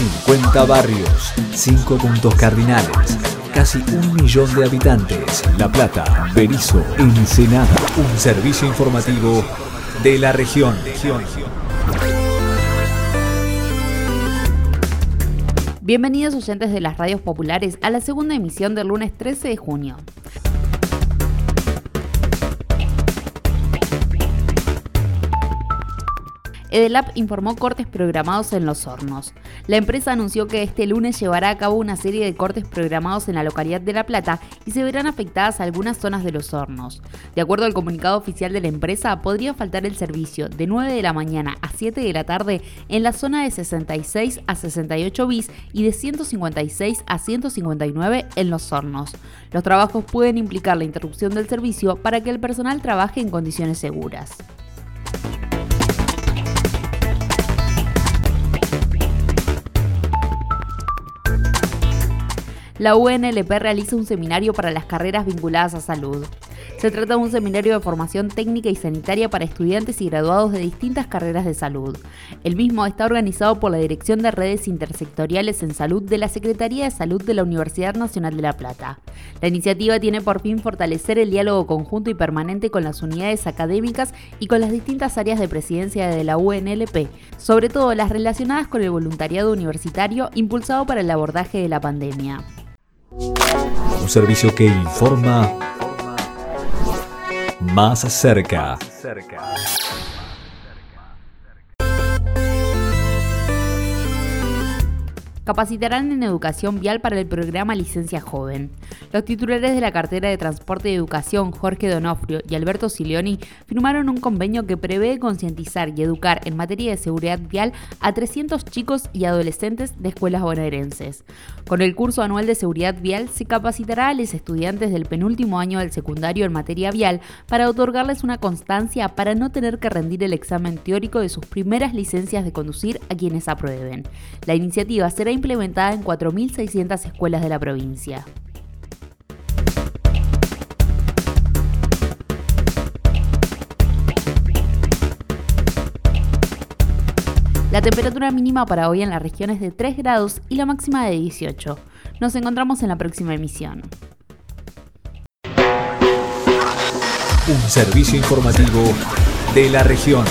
50 barrios, 5 puntos cardinales, casi un millón de habitantes. La Plata, Berizo, Ensenada. Un servicio informativo de la región. Bienvenidos oyentes de las radios populares a la segunda emisión del lunes 13 de junio. Edelap informó cortes programados en los hornos. La empresa anunció que este lunes llevará a cabo una serie de cortes programados en la localidad de La Plata y se verán afectadas algunas zonas de los hornos. De acuerdo al comunicado oficial de la empresa, podría faltar el servicio de 9 de la mañana a 7 de la tarde en la zona de 66 a 68 bis y de 156 a 159 en los hornos. Los trabajos pueden implicar la interrupción del servicio para que el personal trabaje en condiciones seguras. La UNLP realiza un seminario para las carreras vinculadas a salud. Se trata de un seminario de formación técnica y sanitaria para estudiantes y graduados de distintas carreras de salud. El mismo está organizado por la Dirección de Redes Intersectoriales en Salud de la Secretaría de Salud de la Universidad Nacional de La Plata. La iniciativa tiene por fin fortalecer el diálogo conjunto y permanente con las unidades académicas y con las distintas áreas de presidencia de la UNLP, sobre todo las relacionadas con el voluntariado universitario impulsado para el abordaje de la pandemia. Un servicio que informa más cerca. Capacitarán en educación vial para el programa Licencia Joven. Los titulares de la cartera de Transporte y Educación, Jorge Donofrio y Alberto Silioni, firmaron un convenio que prevé concientizar y educar en materia de seguridad vial a 300 chicos y adolescentes de escuelas bonaerenses. Con el curso anual de seguridad vial se capacitará a los estudiantes del penúltimo año del secundario en materia vial para otorgarles una constancia para no tener que rendir el examen teórico de sus primeras licencias de conducir a quienes aprueben. La iniciativa será implementada en 4.600 escuelas de la provincia. La temperatura mínima para hoy en la región es de 3 grados y la máxima de 18. Nos encontramos en la próxima emisión. Un servicio informativo de la región.